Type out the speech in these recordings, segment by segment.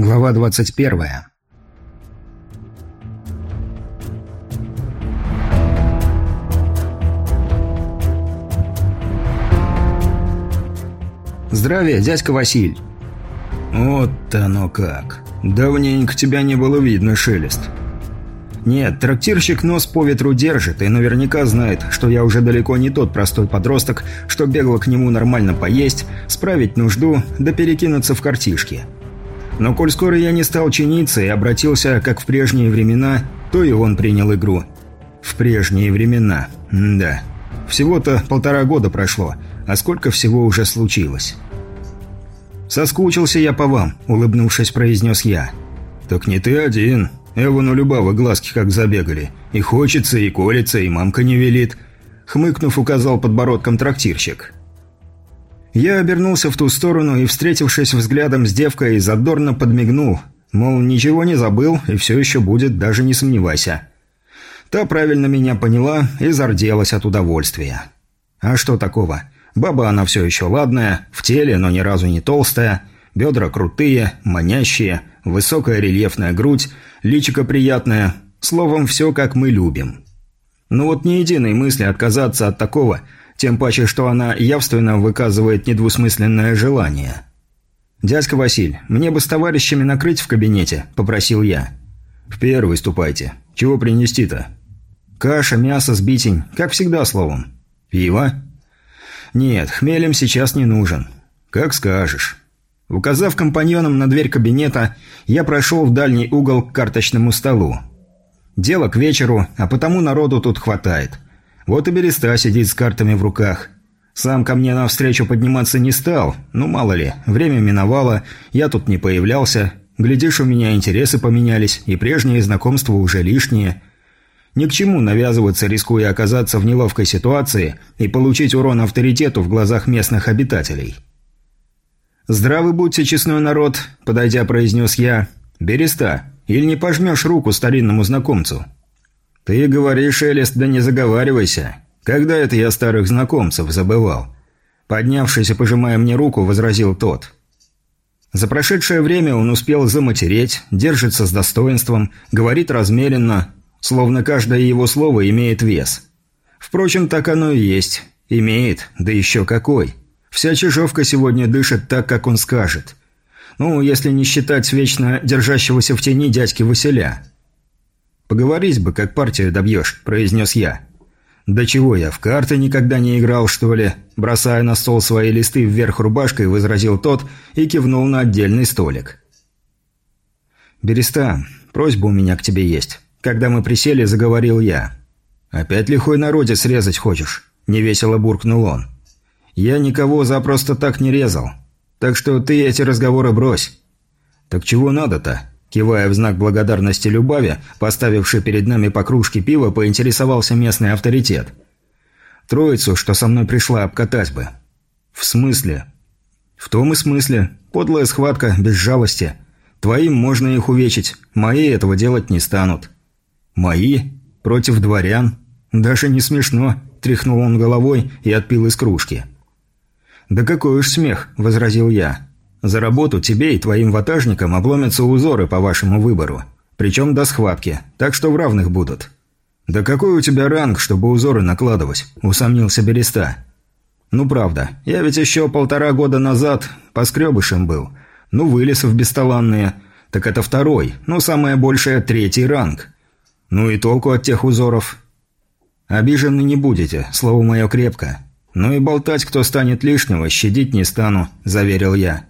Глава 21. Здравия, дядька Василь. Вот оно как. Давненько тебя не было видно, Шелест. Нет, трактирщик нос по ветру держит и наверняка знает, что я уже далеко не тот простой подросток, что бегал к нему нормально поесть, справить нужду, да перекинуться в картишки. Но коль скоро я не стал чиниться и обратился, как в прежние времена, то и он принял игру. В прежние времена. М да. Всего-то полтора года прошло, а сколько всего уже случилось. «Соскучился я по вам», — улыбнувшись, произнес я. «Так не ты один. Эван у Любавы глазки как забегали. И хочется, и колется, и мамка не велит», — хмыкнув, указал подбородком трактирщик. Я обернулся в ту сторону и, встретившись взглядом с девкой, задорно подмигнул, мол, ничего не забыл и все еще будет, даже не сомневайся. Та правильно меня поняла и зарделась от удовольствия. А что такого? Баба она все еще ладная, в теле, но ни разу не толстая, бедра крутые, манящие, высокая рельефная грудь, личико приятное, словом, все как мы любим. Но вот ни единой мысли отказаться от такого – тем паче, что она явственно выказывает недвусмысленное желание. «Дядька Василь, мне бы с товарищами накрыть в кабинете», – попросил я. «В первый ступайте. Чего принести-то?» «Каша, мясо, сбитень. Как всегда, словом». «Пиво?» «Нет, хмелем сейчас не нужен». «Как скажешь». Указав компаньонам на дверь кабинета, я прошел в дальний угол к карточному столу. Дело к вечеру, а потому народу тут хватает. Вот и Береста сидит с картами в руках. Сам ко мне навстречу подниматься не стал. Ну, мало ли, время миновало, я тут не появлялся. Глядишь, у меня интересы поменялись, и прежние знакомства уже лишние. Ни к чему навязываться, рискуя оказаться в неловкой ситуации и получить урон авторитету в глазах местных обитателей. «Здравы будьте, честной народ», – подойдя, произнес я. «Береста, или не пожмешь руку старинному знакомцу?» «Ты говоришь, Элист, да не заговаривайся. Когда это я старых знакомцев забывал?» Поднявшись и пожимая мне руку, возразил тот. За прошедшее время он успел заматереть, держится с достоинством, говорит размеренно, словно каждое его слово имеет вес. Впрочем, так оно и есть. Имеет, да еще какой. Вся чижовка сегодня дышит так, как он скажет. Ну, если не считать вечно держащегося в тени дядьки Василя. «Поговорить бы, как партию добьешь», – произнес я. «Да чего я, в карты никогда не играл, что ли?» Бросая на стол свои листы вверх рубашкой, возразил тот и кивнул на отдельный столик. «Береста, просьба у меня к тебе есть. Когда мы присели, заговорил я. Опять лихой народе срезать хочешь?» – невесело буркнул он. «Я никого за просто так не резал. Так что ты эти разговоры брось». «Так чего надо-то?» Кивая в знак благодарности Любави, поставивший перед нами по кружке пива, поинтересовался местный авторитет. «Троицу, что со мной пришла, обкатать бы». «В смысле?» «В том и смысле. Подлая схватка, без жалости. Твоим можно их увечить, мои этого делать не станут». «Мои? Против дворян?» «Даже не смешно», – тряхнул он головой и отпил из кружки. «Да какой уж смех», – возразил я. За работу тебе и твоим ватажникам обломятся узоры по вашему выбору. Причем до схватки, так что в равных будут». «Да какой у тебя ранг, чтобы узоры накладывать?» – усомнился Береста. «Ну правда, я ведь еще полтора года назад поскребышем был. Ну вылез в бесталанные. Так это второй, ну самое большее третий ранг. Ну и толку от тех узоров?» «Обижены не будете, слово мое крепко. Ну и болтать, кто станет лишнего, щадить не стану», – заверил я.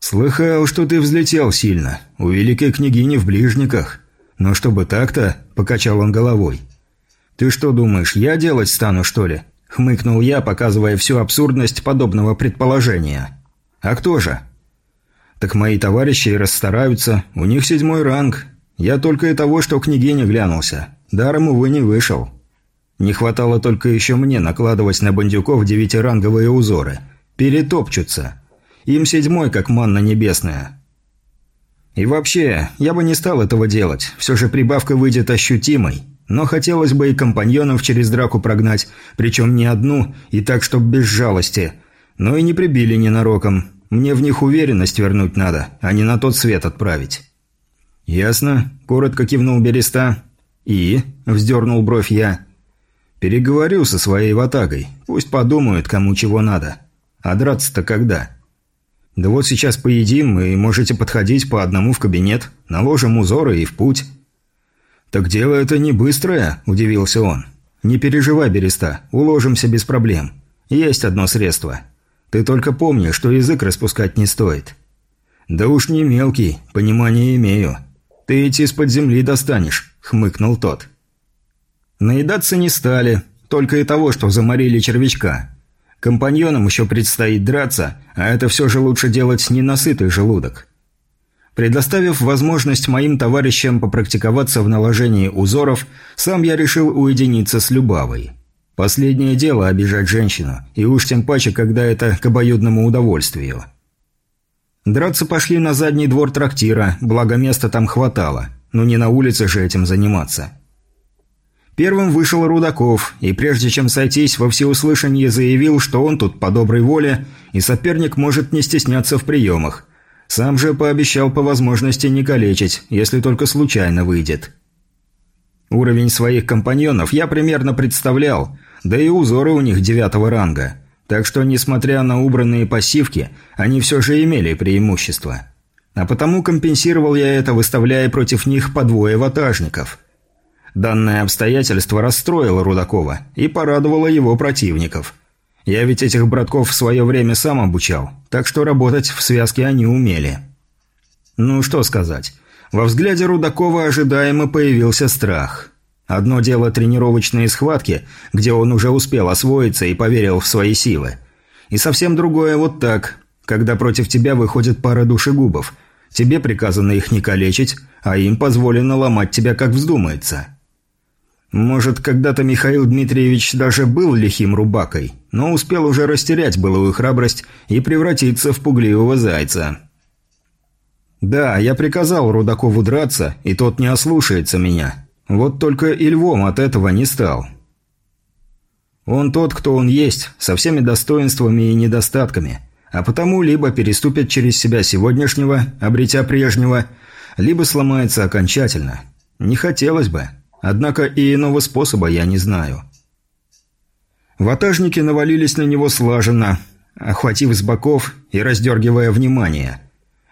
«Слыхал, что ты взлетел сильно. У великой княгини в ближниках. Но чтобы так-то...» – покачал он головой. «Ты что думаешь, я делать стану, что ли?» – хмыкнул я, показывая всю абсурдность подобного предположения. «А кто же?» «Так мои товарищи и расстараются. У них седьмой ранг. Я только и того, что княгиня глянулся. Даром, увы, не вышел. Не хватало только еще мне накладывать на бандюков девятиранговые узоры. Перетопчутся». Им седьмой, как манна небесная. И вообще, я бы не стал этого делать. Все же прибавка выйдет ощутимой. Но хотелось бы и компаньонов через драку прогнать, причем не одну, и так, чтоб без жалости. Но и не прибили ненароком. Мне в них уверенность вернуть надо, а не на тот свет отправить». «Ясно», – коротко кивнул Береста. «И?» – вздернул бровь я. «Переговорю со своей ватагой. Пусть подумают, кому чего надо. А драться-то когда?» «Да вот сейчас поедим, и можете подходить по одному в кабинет, наложим узоры и в путь». «Так дело это не быстрое», – удивился он. «Не переживай, Береста, уложимся без проблем. Есть одно средство. Ты только помни, что язык распускать не стоит». «Да уж не мелкий, понимание имею». «Ты идти из-под земли достанешь», — хмыкнул тот. Наедаться не стали, только и того, что заморили червячка. Компаньонам еще предстоит драться, а это все же лучше делать не насытый желудок. Предоставив возможность моим товарищам попрактиковаться в наложении узоров, сам я решил уединиться с Любавой. Последнее дело обижать женщину, и уж тем паче, когда это к обоюдному удовольствию. Драться пошли на задний двор трактира, благо места там хватало. Но не на улице же этим заниматься. Первым вышел Рудаков, и прежде чем сойтись, во всеуслышание заявил, что он тут по доброй воле, и соперник может не стесняться в приемах. Сам же пообещал по возможности не калечить, если только случайно выйдет. Уровень своих компаньонов я примерно представлял, да и узоры у них девятого ранга – так что, несмотря на убранные пассивки, они все же имели преимущество. А потому компенсировал я это, выставляя против них по двое ватажников. Данное обстоятельство расстроило Рудакова и порадовало его противников. Я ведь этих братков в свое время сам обучал, так что работать в связке они умели. Ну что сказать, во взгляде Рудакова ожидаемо появился страх – Одно дело тренировочные схватки, где он уже успел освоиться и поверил в свои силы. И совсем другое вот так, когда против тебя выходит пара душегубов. Тебе приказано их не калечить, а им позволено ломать тебя как вздумается. Может, когда-то Михаил Дмитриевич даже был лихим рубакой, но успел уже растерять былую храбрость и превратиться в пугливого зайца. Да, я приказал Рудакову драться, и тот не ослушается меня. Вот только и львом от этого не стал. Он тот, кто он есть, со всеми достоинствами и недостатками, а потому либо переступит через себя сегодняшнего, обретя прежнего, либо сломается окончательно. Не хотелось бы, однако и иного способа я не знаю. Ватажники навалились на него слаженно, охватив с боков и раздергивая внимание.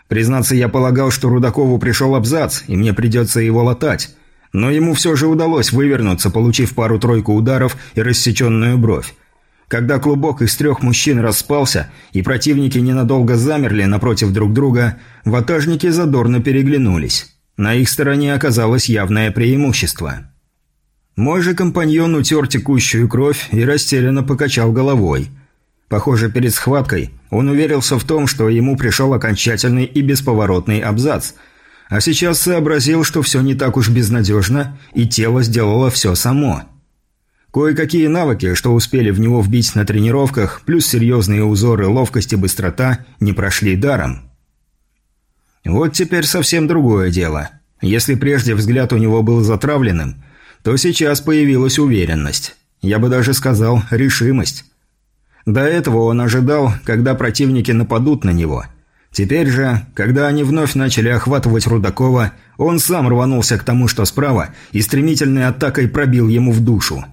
Признаться, я полагал, что Рудакову пришел абзац, и мне придется его латать, но ему все же удалось вывернуться, получив пару-тройку ударов и рассеченную бровь. Когда клубок из трех мужчин распался, и противники ненадолго замерли напротив друг друга, ватажники задорно переглянулись. На их стороне оказалось явное преимущество. Мой же компаньон утер текущую кровь и растерянно покачал головой. Похоже, перед схваткой он уверился в том, что ему пришел окончательный и бесповоротный абзац – а сейчас сообразил, что все не так уж безнадежно, и тело сделало все само. Кое-какие навыки, что успели в него вбить на тренировках, плюс серьезные узоры, ловкость и быстрота, не прошли даром. Вот теперь совсем другое дело. Если прежде взгляд у него был затравленным, то сейчас появилась уверенность. Я бы даже сказал, решимость. До этого он ожидал, когда противники нападут на него – Теперь же, когда они вновь начали охватывать Рудакова, он сам рванулся к тому, что справа, и стремительной атакой пробил ему в душу.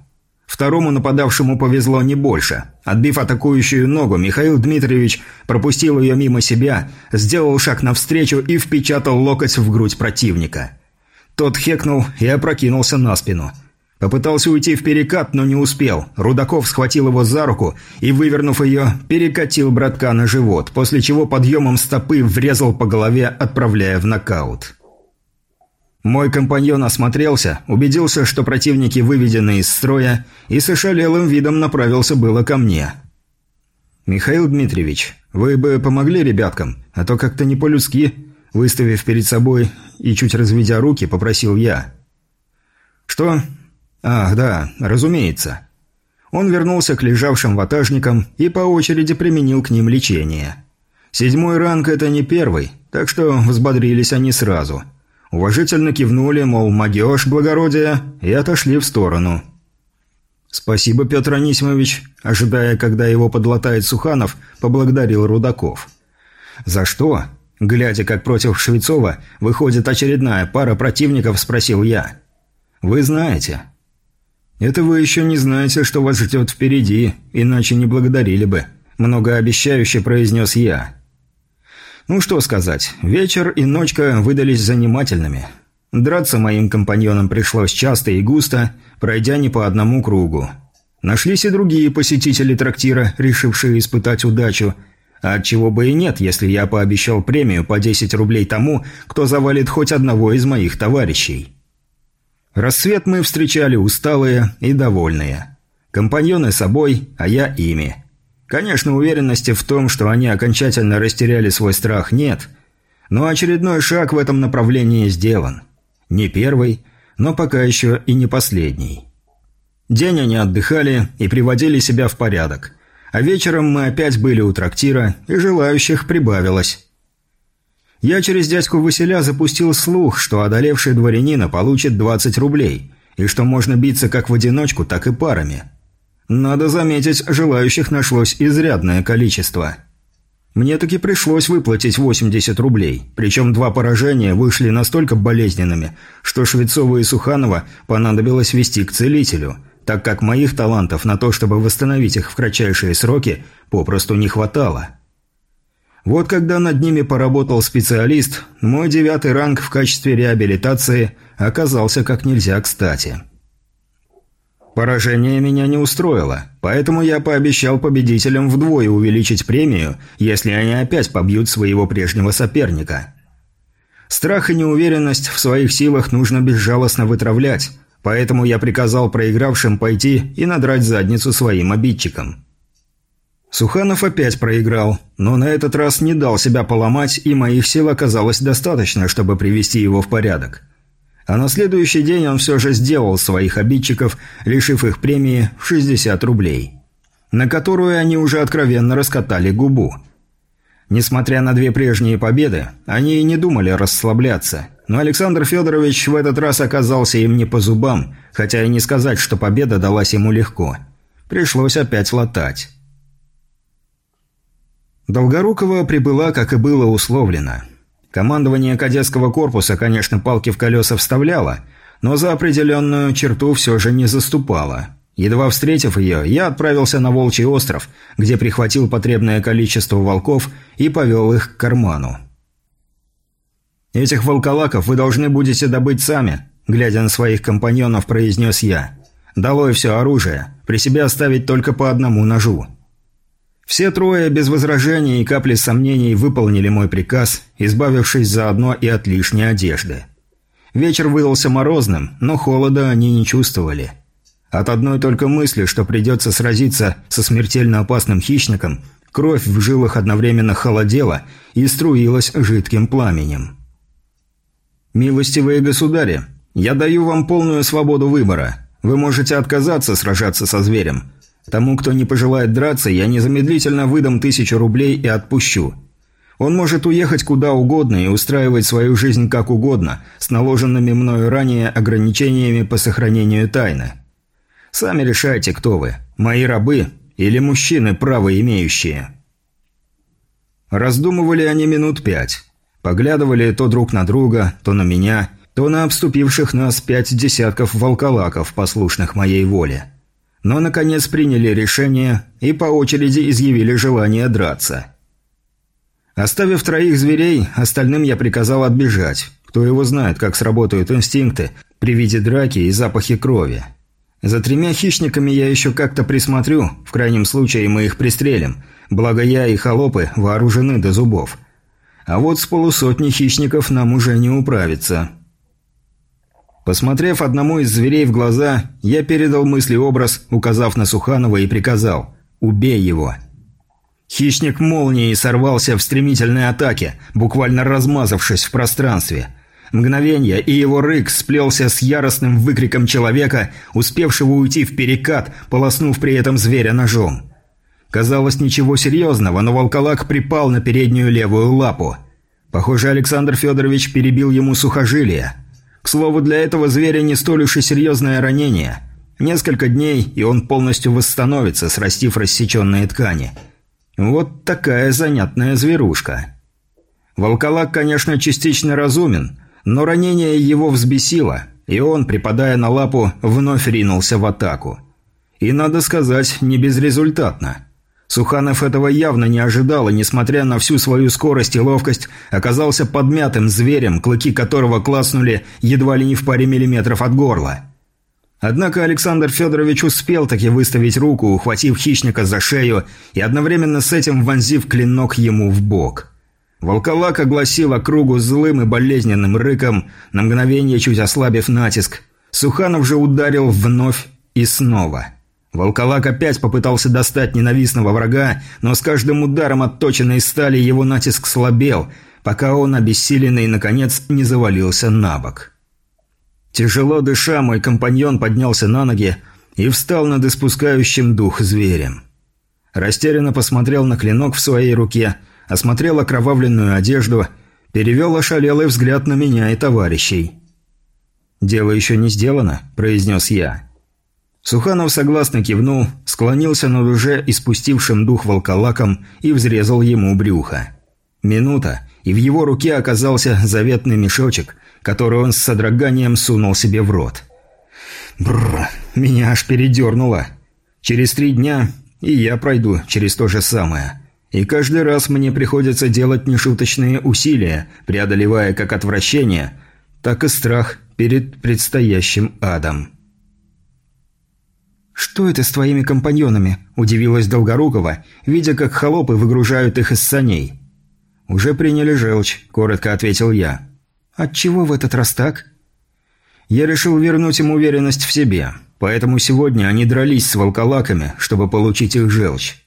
Второму нападавшему повезло не больше. Отбив атакующую ногу, Михаил Дмитриевич пропустил ее мимо себя, сделал шаг навстречу и впечатал локоть в грудь противника. Тот хекнул и опрокинулся на спину – Попытался уйти в перекат, но не успел. Рудаков схватил его за руку и, вывернув ее, перекатил братка на живот, после чего подъемом стопы врезал по голове, отправляя в нокаут. Мой компаньон осмотрелся, убедился, что противники выведены из строя, и с ошалелым видом направился было ко мне. «Михаил Дмитриевич, вы бы помогли ребяткам, а то как-то не по-людски», выставив перед собой и чуть разведя руки, попросил я. «Что? «Ах, да, разумеется». Он вернулся к лежавшим ватажникам и по очереди применил к ним лечение. Седьмой ранг – это не первый, так что взбодрились они сразу. Уважительно кивнули, мол, магиош, благородие, и отошли в сторону. «Спасибо, Петр Анисимович», ожидая, когда его подлатает Суханов, поблагодарил Рудаков. «За что?» Глядя, как против Швецова выходит очередная пара противников, спросил я. «Вы знаете». «Это вы еще не знаете, что вас ждет впереди, иначе не благодарили бы», – многообещающе произнес я. Ну что сказать, вечер и ночка выдались занимательными. Драться моим компаньонам пришлось часто и густо, пройдя не по одному кругу. Нашлись и другие посетители трактира, решившие испытать удачу. А чего бы и нет, если я пообещал премию по 10 рублей тому, кто завалит хоть одного из моих товарищей. Рассвет мы встречали усталые и довольные. Компаньоны собой, а я ими. Конечно, уверенности в том, что они окончательно растеряли свой страх, нет. Но очередной шаг в этом направлении сделан. Не первый, но пока еще и не последний. День они отдыхали и приводили себя в порядок. А вечером мы опять были у трактира, и желающих прибавилось. Я через дядьку Василя запустил слух, что одолевший дворянина получит 20 рублей, и что можно биться как в одиночку, так и парами. Надо заметить, желающих нашлось изрядное количество. Мне таки пришлось выплатить 80 рублей, причем два поражения вышли настолько болезненными, что Швецова и Суханова понадобилось вести к целителю – так как моих талантов на то, чтобы восстановить их в кратчайшие сроки, попросту не хватало. Вот когда над ними поработал специалист, мой девятый ранг в качестве реабилитации оказался как нельзя кстати. Поражение меня не устроило, поэтому я пообещал победителям вдвое увеличить премию, если они опять побьют своего прежнего соперника. Страх и неуверенность в своих силах нужно безжалостно вытравлять, Поэтому я приказал проигравшим пойти и надрать задницу своим обидчикам. Суханов опять проиграл, но на этот раз не дал себя поломать, и моих сил оказалось достаточно, чтобы привести его в порядок. А на следующий день он все же сделал своих обидчиков, лишив их премии в 60 рублей, на которую они уже откровенно раскатали губу. Несмотря на две прежние победы, они и не думали расслабляться – но Александр Федорович в этот раз оказался им не по зубам, хотя и не сказать, что победа далась ему легко. Пришлось опять латать. Долгорукова прибыла, как и было условлено. Командование кадетского корпуса, конечно, палки в колеса вставляло, но за определенную черту все же не заступало. Едва встретив ее, я отправился на Волчий остров, где прихватил потребное количество волков и повел их к карману. «Этих волколаков вы должны будете добыть сами», – глядя на своих компаньонов, произнес я. «Долой все оружие. При себе оставить только по одному ножу». Все трое без возражений и капли сомнений выполнили мой приказ, избавившись заодно и от лишней одежды. Вечер выдался морозным, но холода они не чувствовали. От одной только мысли, что придется сразиться со смертельно опасным хищником, кровь в жилах одновременно холодела и струилась жидким пламенем. «Милостивые государи, я даю вам полную свободу выбора. Вы можете отказаться сражаться со зверем. Тому, кто не пожелает драться, я незамедлительно выдам тысячу рублей и отпущу. Он может уехать куда угодно и устраивать свою жизнь как угодно, с наложенными мною ранее ограничениями по сохранению тайны. Сами решайте, кто вы, мои рабы или мужчины, право имеющие». Раздумывали они минут пять. Поглядывали то друг на друга, то на меня, то на обступивших нас пять десятков волколаков, послушных моей воле. Но, наконец, приняли решение и по очереди изъявили желание драться. Оставив троих зверей, остальным я приказал отбежать. Кто его знает, как сработают инстинкты при виде драки и запахе крови. За тремя хищниками я еще как-то присмотрю, в крайнем случае мы их пристрелим, благо я и холопы вооружены до зубов. А вот с полусотни хищников нам уже не управиться. Посмотрев одному из зверей в глаза, я передал мысли-образ, указав на Суханова и приказал «Убей его». Хищник молнией сорвался в стремительной атаке, буквально размазавшись в пространстве. Мгновение, и его рык сплелся с яростным выкриком человека, успевшего уйти в перекат, полоснув при этом зверя ножом. Казалось, ничего серьезного, но волколак припал на переднюю левую лапу. Похоже, Александр Федорович перебил ему сухожилие. К слову, для этого зверя не столь уж и серьезное ранение. Несколько дней, и он полностью восстановится, срастив рассеченные ткани. Вот такая занятная зверушка. Волколак, конечно, частично разумен, но ранение его взбесило, и он, припадая на лапу, вновь ринулся в атаку. И, надо сказать, не безрезультатно. Суханов этого явно не ожидал, и, несмотря на всю свою скорость и ловкость, оказался подмятым зверем, клыки которого класнули едва ли не в паре миллиметров от горла. Однако Александр Федорович успел таки выставить руку, ухватив хищника за шею и одновременно с этим вонзив клинок ему в бок. Волколак огласил округу злым и болезненным рыком, на мгновение чуть ослабив натиск. Суханов же ударил вновь и снова. Волколак опять попытался достать ненавистного врага, но с каждым ударом отточенной стали его натиск слабел, пока он, обессиленный, наконец не завалился на бок. Тяжело дыша, мой компаньон поднялся на ноги и встал над испускающим дух зверем. Растерянно посмотрел на клинок в своей руке, осмотрел окровавленную одежду, перевел ошалелый взгляд на меня и товарищей. «Дело еще не сделано», – произнес я. Суханов согласно кивнул, склонился над уже испустившим дух волколаком и взрезал ему брюхо. Минута, и в его руке оказался заветный мешочек, который он с содроганием сунул себе в рот. Бррр, меня аж передернуло. Через три дня и я пройду через то же самое. И каждый раз мне приходится делать нешуточные усилия, преодолевая как отвращение, так и страх перед предстоящим адом. «Что это с твоими компаньонами?» – удивилась Долгорукова, видя, как холопы выгружают их из саней. «Уже приняли желчь», – коротко ответил я. Отчего в этот раз так? Я решил вернуть им уверенность в себе, поэтому сегодня они дрались с волколаками, чтобы получить их желчь.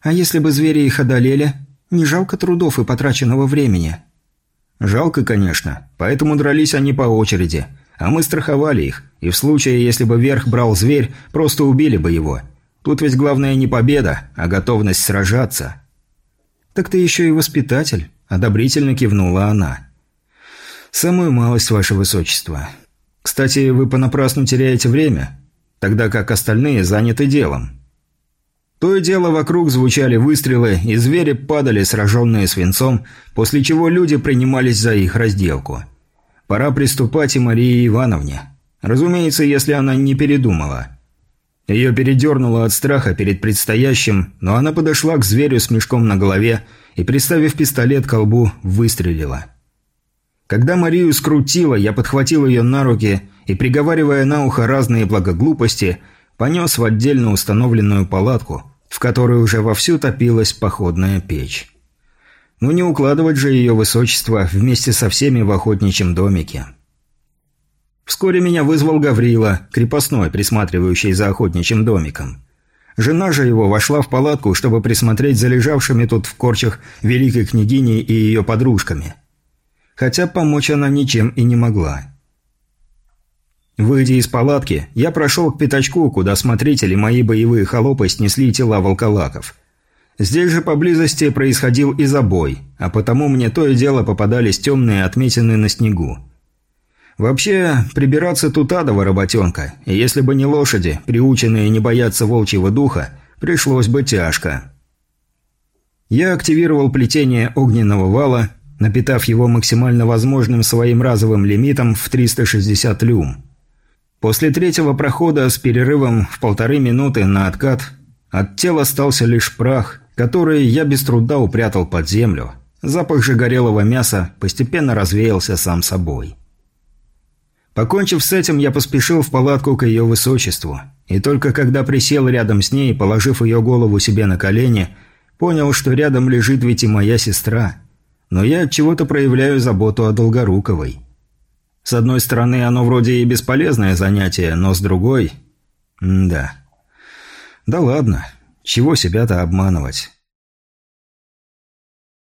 А если бы звери их одолели, не жалко трудов и потраченного времени? Жалко, конечно, поэтому дрались они по очереди, а мы страховали их, и в случае, если бы верх брал зверь, просто убили бы его. Тут ведь главное не победа, а готовность сражаться. «Так ты еще и воспитатель», – одобрительно кивнула она. «Самую малость, ваше высочество. Кстати, вы понапрасну теряете время, тогда как остальные заняты делом». То и дело вокруг звучали выстрелы, и звери падали, сраженные свинцом, после чего люди принимались за их разделку. Пора приступать и Марии Ивановне. Разумеется, если она не передумала. Ее передернуло от страха перед предстоящим, но она подошла к зверю с мешком на голове и, приставив пистолет к колбу, выстрелила. Когда Марию скрутило, я подхватил ее на руки и, приговаривая на ухо разные благоглупости, понес в отдельно установленную палатку, в которой уже вовсю топилась походная печь. Ну не укладывать же ее высочество вместе со всеми в охотничьем домике. Вскоре меня вызвал Гаврила, крепостной, присматривающий за охотничьим домиком. Жена же его вошла в палатку, чтобы присмотреть за лежавшими тут в корчах великой княгиней и ее подружками – хотя помочь она ничем и не могла. Выйдя из палатки, я прошел к пятачку, куда смотрители мои боевые холопы снесли тела волколаков. Здесь же поблизости происходил и забой, а потому мне то и дело попадались темные отметины на снегу. Вообще, прибираться тут адова работенка, и если бы не лошади, приученные не бояться волчьего духа, пришлось бы тяжко. Я активировал плетение огненного вала напитав его максимально возможным своим разовым лимитом в 360 люм. После третьего прохода с перерывом в полторы минуты на откат от тела остался лишь прах, который я без труда упрятал под землю. Запах же горелого мяса постепенно развеялся сам собой. Покончив с этим, я поспешил в палатку к ее высочеству. И только когда присел рядом с ней, положив ее голову себе на колени, понял, что рядом лежит ведь и моя сестра – но я от чего-то проявляю заботу о Долгоруковой. С одной стороны, оно вроде и бесполезное занятие, но с другой... М да. Да ладно, чего себя-то обманывать.